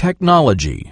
technology.